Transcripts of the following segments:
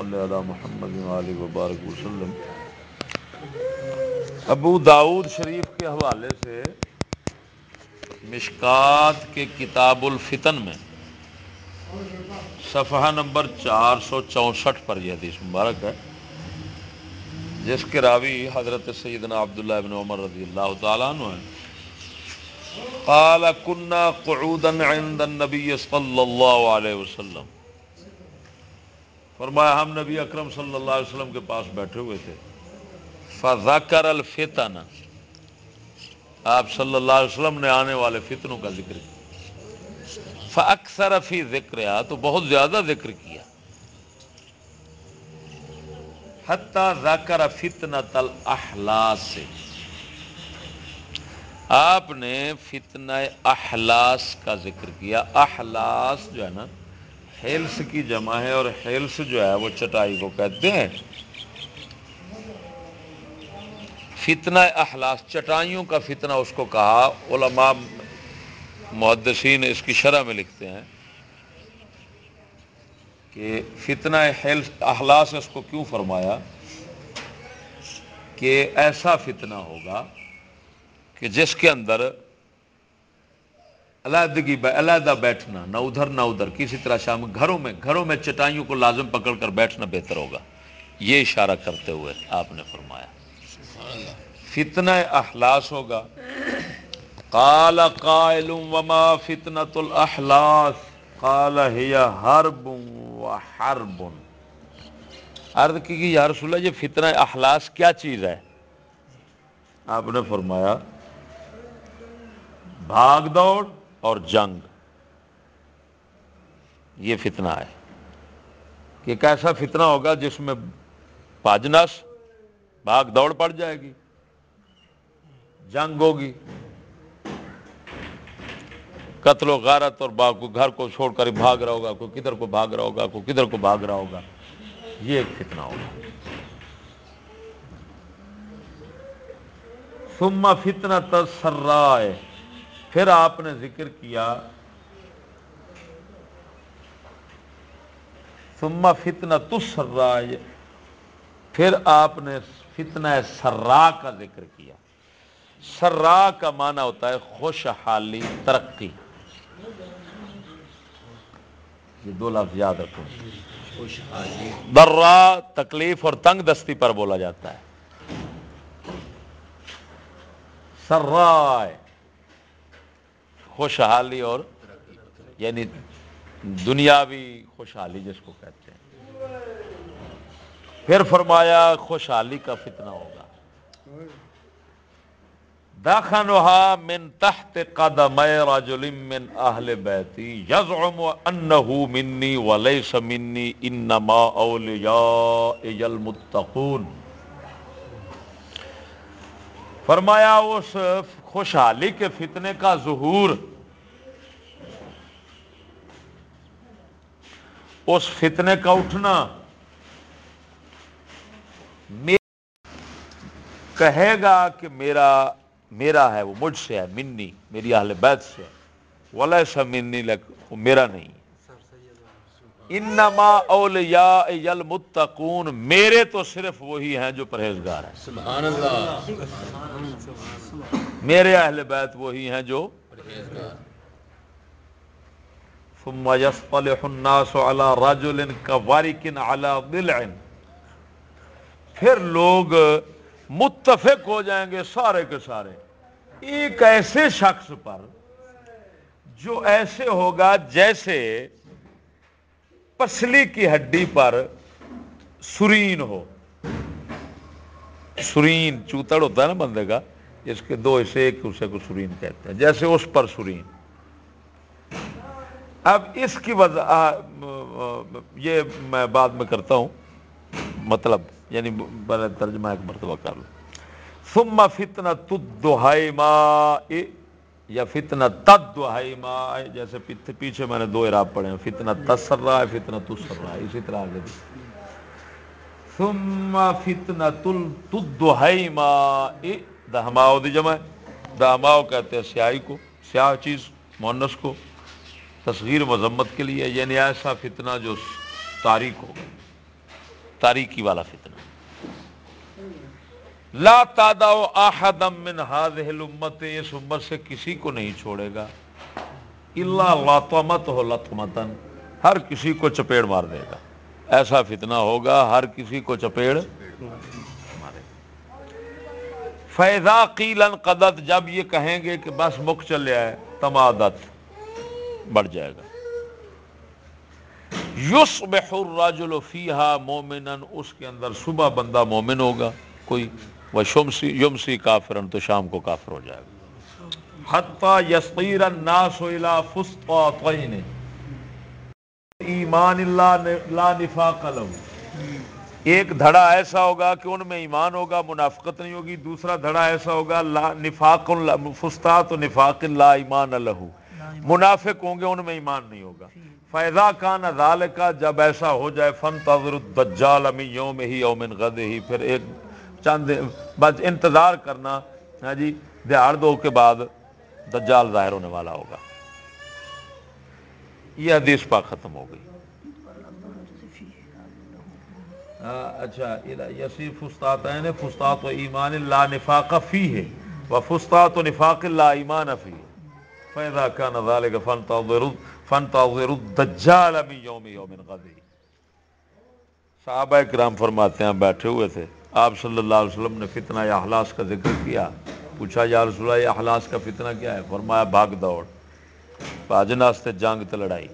صلی علی محمد علی وبارک وسلم ابو داود شریف کے حوالے سے مشکات کے کتاب الفتن میں صفحہ نمبر چار سو چونسٹھ پر یہ حدیث مبارک ہے، جس کے راوی حضرت سیدنا عبداللہ ابن عمر رضی اللہ تعالیٰ عنہ ہیں۔ قال كنا قعودا عند النبي صلی اللہ علیہ وسلم فرمایا، ہم نبی اکرم صلی اللہ علیہ وسلم کے پاس بیٹھے ہوئے تھے۔ فذکر الفتن۔ آپ صلی اللہ علیہ وسلم نے آنے والے فتنوں کا ذکر کیا۔ فاکثر فی ذکر تو بہت زیادہ ذکر کیا۔ حتی ذکر فتنة الاحلاس۔ سے آپ نے فتنہ احلاس کا ذکر کیا۔ احلاس جو ہے نا ہیلس کی جمع ہے اور ہیلس جو ہے وہ چٹائی کو کہتے ہیں۔ فتنہ احلاس چٹائیوں کا فتنہ اس کو کہا علماء محدثین اس کی شرح میں لکھتے ہیں کہ فتنہ ہیلس احلاس اس کو کیوں فرمایا؟ کہ ایسا فتنہ ہوگا کہ جس کے اندر علیحدگی علیحدہ بیٹھنا، نہ ادھر نہ ادھر، کسی طرح شام گھروں میں گھروں میں چٹائیوں کو لازم پکڑ کر بیٹھنا بہتر ہوگا۔ یہ اشارہ کرتے ہوئے آپ نے فرمایا۔ فتنہ احلاس ہوگا۔ قال قائل وما فتنة الاحلاس قال هي حرب وحرب عرض کی کہ یا رسول اللہ، یہ فتنہ احلاس کیا چیز ہے؟ آپ نے فرمایا، بھاگ دوڑ اور جنگ۔ یہ فتنہ ہے کہ ایک ایسا فتنہ ہوگا جس میں پاجنس بھاگ دوڑ پڑ جائے گی، جنگ ہوگی۔ قتل و غارت اور باغ کو گھر کو چھوڑ کر بھاگ رہا ہوگا، کوئی کدھر کو بھاگ رہا ہوگا، کوئی کدھر کو بھاگ رہا ہوگا۔ یہ ایک فتنہ ہوگا۔ ثم فتنہ تسرائے پھر آپ نے ذکر کیا ثم فتنہ تسرائے پھر آپ نے فتنہ سرا کا ذکر کیا۔ سرا کا معنی ہوتا ہے خوشحالی ترقی۔ یہ دو لفظ یاد رکھو۔ درا تکلیف اور تنگ دستی پر بولا جاتا ہے۔ سرائے خوشحالی اور یعنی دنیاوی خوشحالی جس کو کہتے ہیں۔ پھر فرمایا خوشحالی کا فتنہ ہوگا۔ داخنها من تحت قدم رجل من اهل بيتي يزعم انه مني وليس مني انما اولياء المتقون۔ فرمایا اس خوشحالی کے فتنے کا ظہور اس فتنے کا اٹھنا۔ کہے گا کہ میرا میرا ہے وہ مجھ سے ہے منی میری اہل بیت سے ولا سا منی لگ میرا نہیں۔ انما اولیاء المتقون میرے تو صرف وہی ہیں جو پرہیزگار ہیں۔ سبحان اللہ۔ میرے اہل بیت وہی ہیں جو ثم يصطلح الناس على رجل كوارك على ضلع. پھر لوگ متفق ہو جائیں گے سارے کے سارے. ایک ایسے شخص پر جو ایسے ہوگا جیسے پسلی کی ہڈی پر سرین ہو. سرین چوتڑ ہوتا ہے نا بندے کا، اس کے دو حصے، ایک حصے کو سرین کہتے ہیں، جیسے اس پر سرین اب اس کی وجہ یہ میں بعد میں کرتا ہوں۔ مطلب یعنی ترجمہ ایک مرتبہ کر لوں ثم فتنہ تدہائی یا فتنہ تدہائی جیسے پیچھے میں نے دو عراب پڑھے ہیں فتنہ تسر رہا ہے فتنہ تسر رہا ہے اسی طرح آگے۔ بھی ثم فتنہ تدہائی ماء دہماؤ دی جمع دہماؤ کہتے ہیں سیاہی کو، سیاہ چیز، مونس کو۔ تصغیر مذمت کے لیے یعنی ایسا فتنہ جو تاریخ ہوگا تاریکی والا فتنہ۔ لا تادا آحدم من هذه الامت اس امت سے کسی کو نہیں چھوڑے گا۔ اللہ لاتمت ہو لطمتن ہر کسی کو چپیڑ مار دے گا۔ ایسا فتنہ ہوگا، ہر کسی کو چپیڑ فیضا قیلن قدت جب یہ کہیں گے کہ بس مک چلے آئے، تمادت۔ بڑھ جائے گا۔ یصبح الرجل فیہا مومنن اس کے اندر صبح بندہ مومن ہوگا۔ کوئی وہ شمسی یمسی کافرن تو شام کو کافر ہو جائے گا۔ حتی الناس الى فسطاطین۔ ایمان اللہ لا نفاق ایک دھڑا ایسا ہوگا کہ ان میں ایمان ہوگا، منافقت نہیں ہوگی۔ دوسرا دھڑا ایسا ہوگا، لا نفاق فسطاط نفاق لا ایمان لہو منافق ہوں گے ان میں ایمان نہیں ہوگا۔ فیضا کان ذال کا جب ایسا ہو جائے فن تذر الدجال امی یوم ہی یومن غد ہی پھر ایک چند بس انتظار کرنا ہاں جی دیہڑ دو کے بعد دجال ظاہر ہونے والا ہوگا۔ یہ حدیث پاک ختم ہو گئی۔ اچھا یسی فستات فستات و ایمان لا نفاق فی ہے و فستات و نفاق لا ایمان فی فیضا کان ذالک فن تذر فن تذر الدجال امی یوم صحابہ کرام فرماتے ہیں، بیٹھے ہوئے تھے۔ آپ صلی اللہ علیہ وسلم نے فتنہ یا احلاس کا ذکر کیا۔ پوچھا، یا رسول اللہ، یہ احلاس کا فتنہ کیا ہے؟ فرمایا، بھاگ دوڑ۔ باجناستے جنگ تو لڑائی۔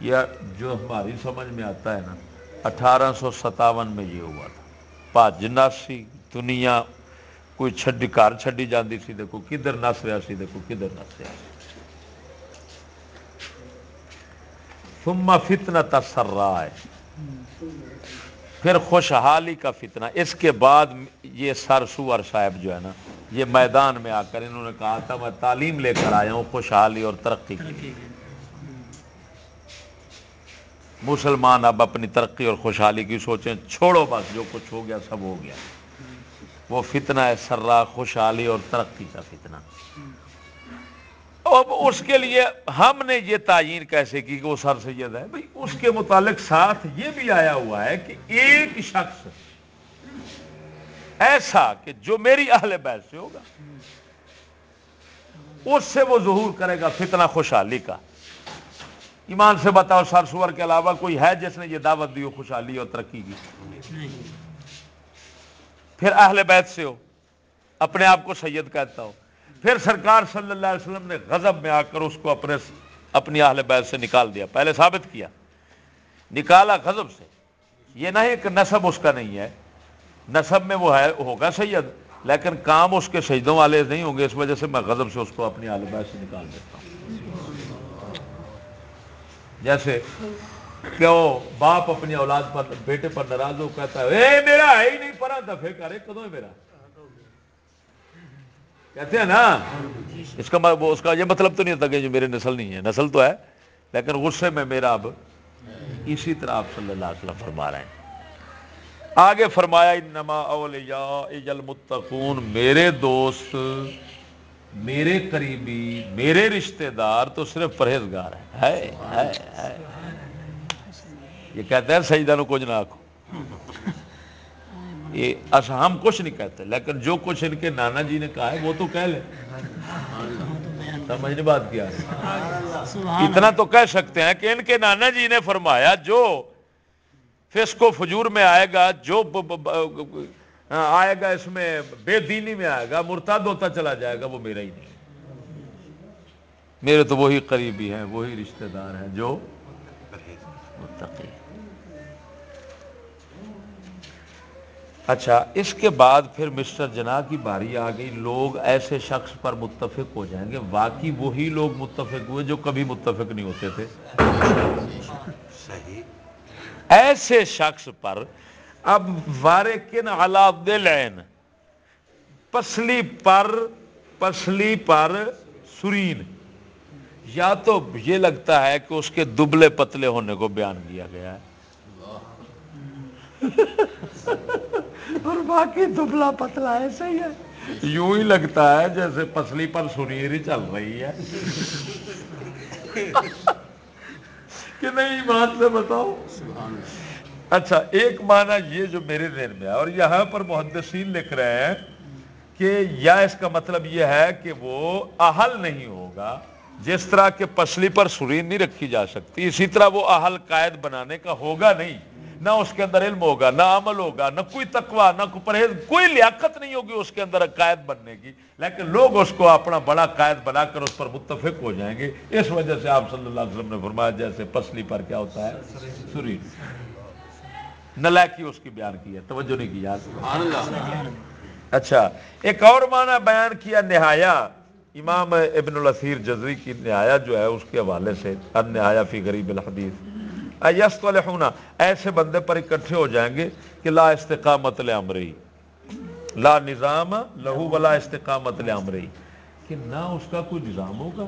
یہ جو ہماری سمجھ میں آتا ہے نا، اٹھارہ سو ستاون میں یہ ہوا تھا۔ پاجناسی دنیا کوئی چھڈی کار چھڈی جاندی سی، دیکھو کدھر نس رہا سی، دیکھو کدھر نس رہا ثم فتنہ تسر رہا ہے پھر خوشحالی کا فتنہ۔ اس کے بعد یہ سر سور صاحب جو ہے نا، یہ میدان میں آ کر انہوں نے کہا تھا، میں تعلیم لے کر آیا ہوں خوشحالی اور ترقی کے لیے۔ مسلمان اب اپنی ترقی اور خوشحالی کی سوچیں، چھوڑو بس، جو کچھ ہو گیا، سب ہو گیا۔ وہ فتنہ ہے، سرا، خوشحالی اور ترقی کا فتنہ۔ اب اس کے لیے ہم نے یہ تعین کیسے کی کہ وہ سر سید ہے؟ بھائی اس کے متعلق ساتھ یہ بھی آیا ہوا ہے کہ ایک شخص ایسا کہ جو میری اہل بیت سے ہوگا، اس سے وہ ظہور کرے گا فتنہ خوشحالی کا۔ ایمان سے بتاؤ، سر سور کے علاوہ کوئی ہے جس نے یہ دعوت دی ہو خوشحالی اور ترقی کی؟ پھر اہل بیت سے ہو۔ اپنے آپ کو سید کہتا ہو پھر سرکار صلی اللہ علیہ وسلم نے غضب میں آ کر اس کو اپنے اپنی اہل بیت سے نکال دیا۔ پہلے ثابت کیا۔ نکالا غضب سے۔ یہ نہیں کہ نصب اس کا نہیں ہے۔ نصب میں وہ ہے، ہوگا سید۔ لیکن کام اس کے سجدوں والے نہیں ہوں گے۔ اس وجہ سے میں غضب سے اس کو اپنی اہل بیت سے نکال دیتا ہوں۔ جیسے کہ باپ اپنی اولاد پر بیٹے پر ناراض ہو کہتا ہے، اے میرا ہے ہی نہیں پڑا دفے کرے کدو ہے میرا؟ کہتے ہیں نا، اس کا مطلب، اس کا یہ مطلب تو نہیں ہوتا کہ جو میرے نسل نہیں ہے، نسل تو ہے، لیکن غصے میں میرا اب اسی طرح آپ صلی اللہ علیہ وسلم فرما رہے ہیں۔ آگے فرمایا، انما اولیاء المتقون، میرے دوست، میرے قریبی، میرے رشتہ دار تو صرف پرہیزگار ہے۔ یہ کہتے ہیں سجدہ نو کچھ نہ آخو یہ ہم کچھ نہیں کہتے لیکن جو کچھ ان کے نانا جی نے کہا ہے وہ تو کہہ لے سمجھنے بات کیا؟ اتنا تو کہہ سکتے ہیں کہ ان کے نانا جی نے فرمایا جو فسکو فجور میں آئے گا جو آئے گا اس میں بے دینی میں آئے گا مرتاد ہوتا چلا جائے گا وہ میرا ہی نہیں۔ میرے تو وہی قریبی ہیں وہی رشتہ دار ہیں جو متقی۔ اچھا اس کے بعد پھر مسٹر جنا کی باری آ گئی لوگ ایسے شخص پر متفق ہو جائیں گے۔ واقعی وہی لوگ متفق ہوئے جو کبھی متفق نہیں ہوتے تھے۔ صحیح۔ ایسے شخص پر اب وارے کن دلین؟ پسلی پر پسلی پر سرین یا تو یہ لگتا ہے کہ اس کے دبلے پتلے ہونے کو بیان کیا گیا ہے۔ اور باقی دبلا پتلا ایسا ہی ہے۔ یوں ہی لگتا ہے جیسے پسلی پر سنیری چل رہی ہے۔ کہ نہیں، بات سے بتاؤ۔ اچھا ایک معنی یہ جو میرے ذہن میں ہے، اور یہاں پر محدثین لکھ رہے ہیں کہ یا اس کا مطلب یہ ہے کہ وہ اہل نہیں ہوگا، جس طرح کے پسلی پر سرین نہیں رکھی جا سکتی، اسی طرح وہ اہل قائد بنانے کا ہوگا نہیں۔ نہ اس کے اندر علم ہوگا نہ عمل ہوگا نہ کوئی تقوا نہ کوئی پرہیز کوئی لیاقت نہیں ہوگی اس کے اندر قائد بننے کی۔ لیکن لوگ اس کو اپنا بڑا قائد بنا کر اس پر متفق ہو جائیں گے۔ اس وجہ سے آپ صلی اللہ علیہ وسلم نے فرمایا جیسے پسلی پر کیا ہوتا ہے؟ سری نلائکی اس کی بیان کی ہے۔ توجہ نہیں کی یاد اچھا ایک اور معنی بیان کیا نہایا۔ امام ابن الاسیر جزری کی نہایا جو ہے اس کے حوالے سے نہایا فی غریب الحدیث۔ یس ایسے بندے پر اکٹھے ہو جائیں گے کہ لا استقامت لمرئی لا نظام لہو ولا استقامت لمرئی کہ نہ اس کا کوئی نظام ہوگا۔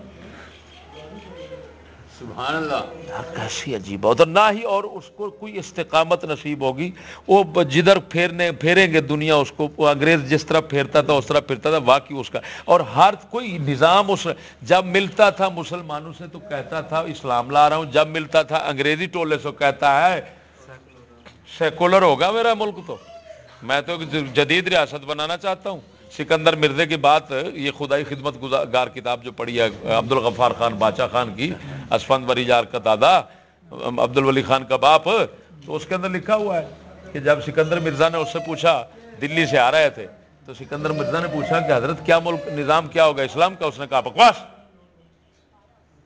سبحان اللہ۔ کیسی عجیب اور نہ ہی اور اس کو کوئی استقامت نصیب ہوگی۔ وہ جدھر پھیرنے پھیریں گے دنیا، اس کو انگریز جس طرح پھیرتا تھا، اس طرح پھرتا تھا، واقعی اس کا۔ اور ہر کوئی نظام اس جب ملتا تھا مسلمانوں سے تو کہتا تھا، اسلام لا رہا ہوں۔ جب ملتا تھا انگریزی ٹولے سے، کہتا ہے، سیکولر ہوگا میرا ملک تو۔ میں تو جدید ریاست بنانا چاہتا ہوں۔ سکندر مرزے کی بات یہ خدائی خدمت گار کتاب جو پڑھی ہے عبد الغفار خان باچا خان کی، اسفند وری جار کا دادا عبد الولی خان کا باپ، تو اس کے اندر لکھا ہوا ہے کہ جب سکندر مرزا نے اس سے پوچھا، دلی سے آ رہے تھے، تو سکندر مرزا نے پوچھا کہ حضرت کیا ملک نظام کیا ہوگا؟ اسلام کا؟ اس نے کہا بکواس۔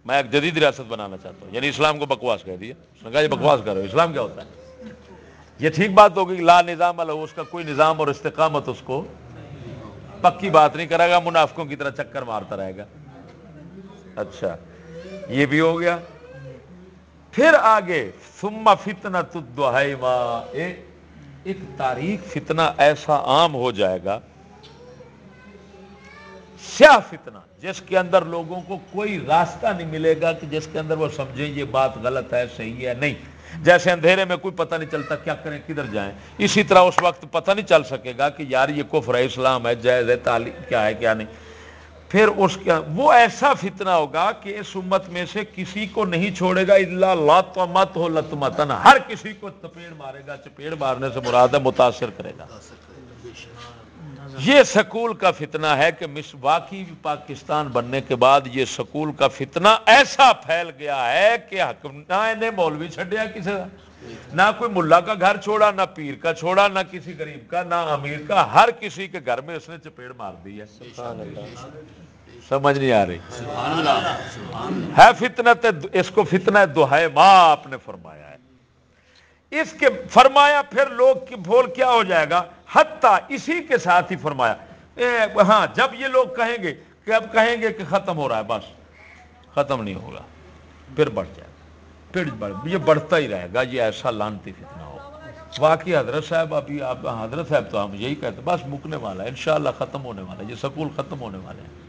میں ایک جدید ریاست بنانا چاہتا ہوں یعنی اسلام کو بکواس کہہ دیا۔ اس نے کہا، یہ بکواس کرو اسلام کیا ہوتا ہے؟ یہ ٹھیک بات ہوگی، لا نظام اللہ اس کا کوئی نظام اور استقامت اس کو پکی بات نہیں کرے گا، منافقوں کی طرح چکر مارتا رہے گا۔ اچھا یہ بھی ہو گیا۔ پھر آگے، ثم فتنہ ایک تاریخ فتنہ ایسا عام ہو جائے گا۔ سیاہ فتنہ، جس کے اندر لوگوں کو کوئی راستہ نہیں ملے گا کہ جس کے اندر وہ سمجھیں یہ بات غلط ہے، صحیح ہے، نہیں۔ جیسے اندھیرے میں کوئی پتہ نہیں چلتا کیا کریں، کدھر جائیں۔ اسی طرح اس وقت پتہ نہیں چل سکے گا کہ یار یہ کفر ہے، اسلام ہے، جائز ہے، تعلیم کیا ہے، کیا نہیں۔ پھر اس کا، وہ ایسا فتنہ ہوگا کہ اس امت میں سے کسی کو نہیں چھوڑے گا اللہ لات مت ہو لت متن ہر کسی کو تپیڑ مارے گا، چپیڑ مارنے سے مراد ہے، متاثر کرے گا۔ یہ سکول کا فتنہ ہے کہ واقعی پاکستان بننے کے بعد یہ سکول کا فتنہ ایسا پھیل گیا ہے کہ نہ مولوی چھڈیا کسی کا نہ کوئی ملا کا گھر چھوڑا نہ پیر کا چھوڑا نہ کسی غریب کا نہ امیر کا ہر کسی کے گھر میں اس نے چپیڑ مار دی ہے۔ سمجھ نہیں آ رہی۔ ہے فتنت اس کو فتنہ دہائے ماں آپ نے فرمایا ہے۔ اس کے فرمایا پھر لوگ کی بھول کیا ہو جائے گا؟ حتیٰ اسی کے ساتھ ہی فرمایا۔ ہاں جب یہ لوگ کہیں گے کہ اب کہیں گے کہ ختم ہو رہا ہے، بس، ختم نہیں ہوگا۔ پھر بڑھ جائے گا۔ پھر بڑھ، یہ بڑھتا ہی رہے گا، یہ ایسا لانتی فتنہ ہو۔ واقعی حضرت صاحب ابھی آپ حضرت صاحب تو ہم یہی کہتے ہیں، بس مکنے والا ہے انشاءاللہ ختم ہونے والا ہے یہ سکول ختم ہونے والے ہیں۔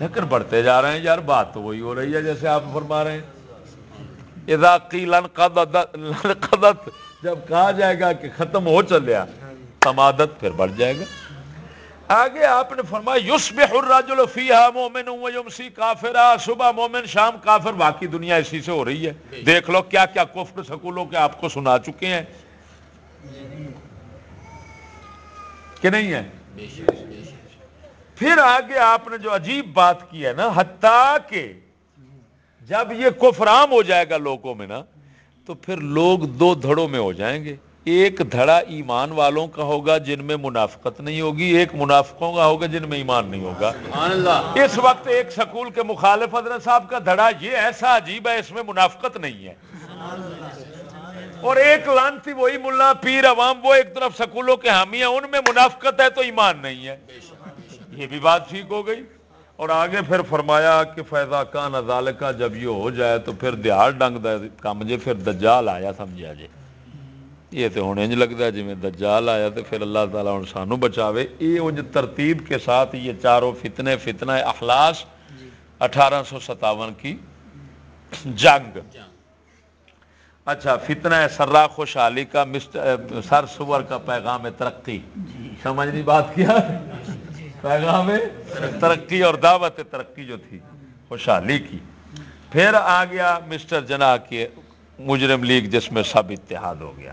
لیکن بڑھتے جا رہے ہیں، یار، بات تو وہی ہو رہی ہے، جیسے آپ فرما رہے ہیں۔ قدت جب کہا جائے گا کہ ختم ہو چلیا تمادت پھر بڑھ جائے گا۔ آگے آپ نے فرمایا، یصبح الرجل فیہا مومن و یمسی کافرا صبح مومن، شام کافر واقعی دنیا اسی سے ہو رہی ہے۔ دیکھ لو کیا کیا کفر سکولوں کے آپ کو سنا چکے ہیں۔ کہ نہیں ہے؟ پھر آگے آپ نے جو عجیب بات کی ہے نا، حتیٰ کہ جب یہ کفرام ہو جائے گا لوگوں میں نا تو پھر لوگ دو دھڑوں میں ہو جائیں گے۔ ایک دھڑا ایمان والوں کا ہوگا جن میں منافقت نہیں ہوگی ایک منافقوں کا ہوگا جن میں ایمان نہیں ہوگا۔ اس وقت ایک سکول کے مخالف حضرت صاحب کا دھڑا یہ ایسا عجیب ہے اس میں منافقت نہیں ہے۔ اور ایک لانتی وہی ملا پیر عوام وہ ایک طرف سکولوں کے حامی ہیں ان میں منافقت ہے تو ایمان نہیں ہے۔ یہ بھی بات ٹھیک ہو گئی۔ اور آگے پھر فرمایا کہ فیضا کا نظال کا جب یہ ہو جائے تو پھر دیہڑ ڈنگ کام جے، پھر دجال آیا سمجھا جے۔ یہ تو ہوں انج لگتا ہے جی میں دجال آیا تو پھر اللہ تعالیٰ ہوں سانو بچاوے۔ یہ انج ترتیب کے ساتھ یہ چاروں فتنے، فتنہ اخلاص اٹھارہ سو ستاون کی جنگ۔ اچھا فتنہ سرا خوشحالی کا سر سور کا پیغام ترقی۔ سمجھنی بات کیا؟ پیغام ترقی اور دعوت ترقی جو تھی، خوشحالی کی۔ پھر آ گیا مسٹر جنا کے مجرم لیگ، جس میں سب اتحاد ہو گیا۔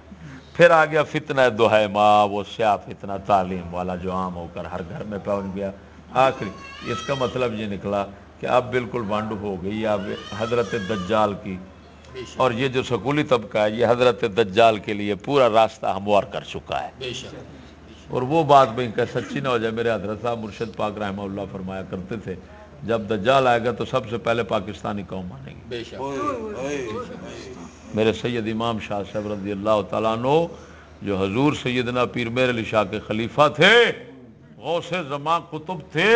پھر آ گیا فتنہ دوہے ماں، وہ سیاہ فتنہ، تعلیم والا جو عام ہو کر ہر گھر میں پہنچ گیا۔ آخری، اس کا مطلب یہ نکلا کہ اب بالکل بانڈ ہو گئی، اب حضرت دجال کی۔ اور یہ جو سکولی طبقہ ہے، یہ حضرت دجال کے لیے پورا راستہ ہموار کر چکا ہے۔ اور وہ بات بھی کہ سچی نہ ہو جائے میرے حضرت صاحب مرشد پاک رحمہ اللہ فرمایا کرتے تھے جب دجال آئے گا تو سب سے پہلے پاکستانی قوم مانے گی۔ میرے سید امام شاہ صاحب رضی اللہ تعالیٰ عنہ جو حضور سیدنا پیر میر علی شاہ کے خلیفہ تھے غوث زمان کتب تھے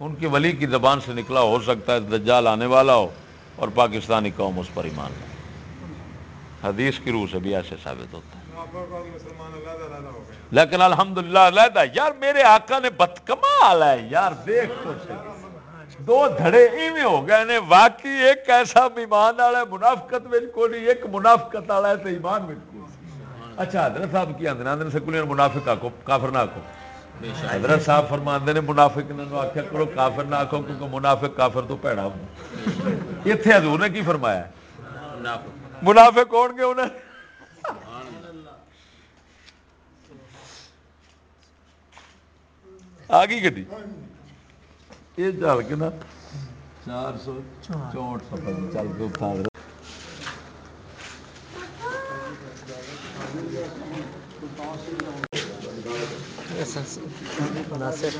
ان کی ولی کی زبان سے نکلا ہو سکتا ہے دجال آنے والا ہو اور پاکستانی قوم اس پر ایمان لائے۔ حدیث کی روح سے بھی ایسے ثابت ہوتا ہے۔ لیکن الحمدللہ علیحدہ، یار میرے آقا نے بدکمال ہے، یار دیکھ تو دو دھڑے ایویں ہو گئے نے، واقعی ایک ایسا ایمان والا ہے، منافقت میں کو نہیں، ایک منافقت والا ہے تو ایمان میں کو اچھا حضرت صاحب کی اندر اندر سکولی منافق آکو کافر نہ آکو حضرت صاحب فرماندے نے، منافق نے آخیا کرو کافر نہ آکو کیونکہ منافق کافر تو پیڑا ہوں۔ اتنے حضور نے کی فرمایا؟ ہے منافق کون گے انہیں آ گئی گڈی یہ چل کے نا چار سو چونٹ سفر چل کے اتنا ناصر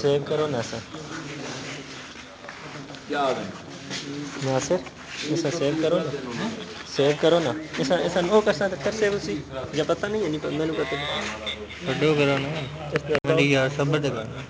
سیو کرو ناصر ناصر ایسا سیو کرو نا سیو کرو نا ایسا ایسا نو کر سکتے کر سیو اسی یا پتہ نہیں ہے نہیں میں نے پتہ چھڈو کرو نا یار صبر تے کرنا